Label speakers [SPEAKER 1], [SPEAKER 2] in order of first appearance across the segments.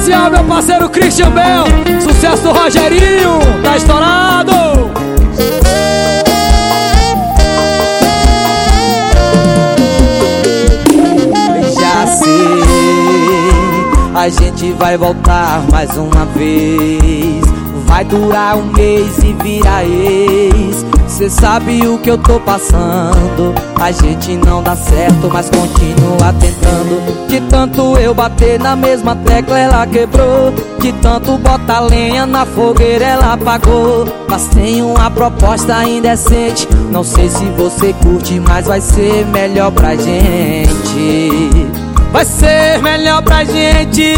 [SPEAKER 1] especial, meu parceiro Christian Bell. Sucesso do Rogerinho, tá estourado.
[SPEAKER 2] Já sei, a gente vai voltar mais uma vez. Vai durar um mês e vira ex. Cê sabe o que eu tô passando. A gente não dá certo, mas continua tentando. De tanto eu bater na mesma tecla, ela quebrou. De tanto botar lenha na fogueira, ela apagou. Mas tem uma proposta indecente. Não sei se você curte, mas vai ser melhor pra gente.
[SPEAKER 1] Vai ser melhor pra gente.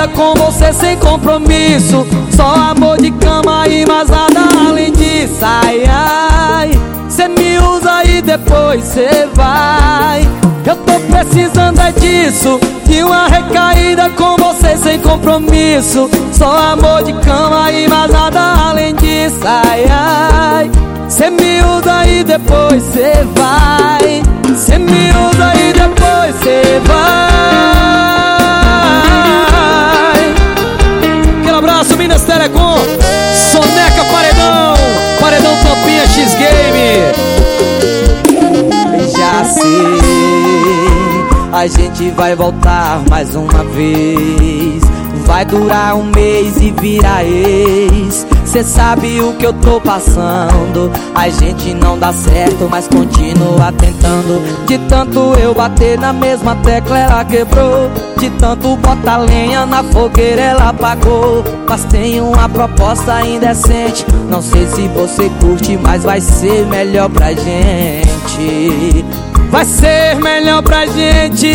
[SPEAKER 1] Recaída com você sem compromisso. Só amor de cama e mais nada além disso. Ai, ai Cê me usa e depois cê vai. Eu tô precisando é disso De uma recaída com você sem compromisso. Só amor de cama e mais nada além disso. Ai, ai Cê me usa e depois cê vai
[SPEAKER 2] a gente vai voltar mais uma vez. Vai durar um mês e vira ex. Cê sabe o que eu tô passando. A gente não dá certo, mas continua tentando. De tanto eu bater na mesma tecla, ela quebrou. De tanto botar lenha na fogueira, ela apagou. Mas tem uma proposta indecente. Não sei se você curte, mas vai ser melhor pra gente.
[SPEAKER 1] Vai ser melhor pra gente.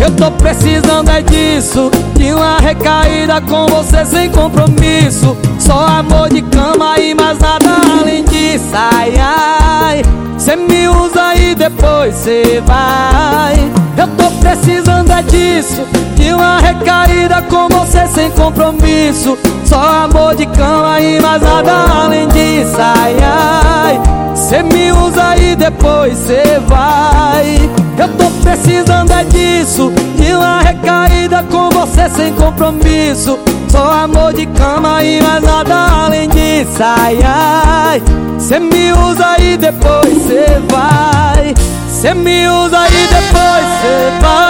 [SPEAKER 1] Eu tô precisando é disso De uma recaída com você sem compromisso. Só amor de cama e mais nada além disso. Ai, ai Cê me usa e depois cê vai. Eu tô precisando é disso De uma recaída com você sem compromisso. Só amor de cama e mais nada além disso. Ai, depois cê vai. Eu tô precisando é disso De uma recaída com você sem compromisso. Só amor de cama e mais nada além disso Ai, ai. Cê me usa e depois cê vai. Cê me usa e depois cê vai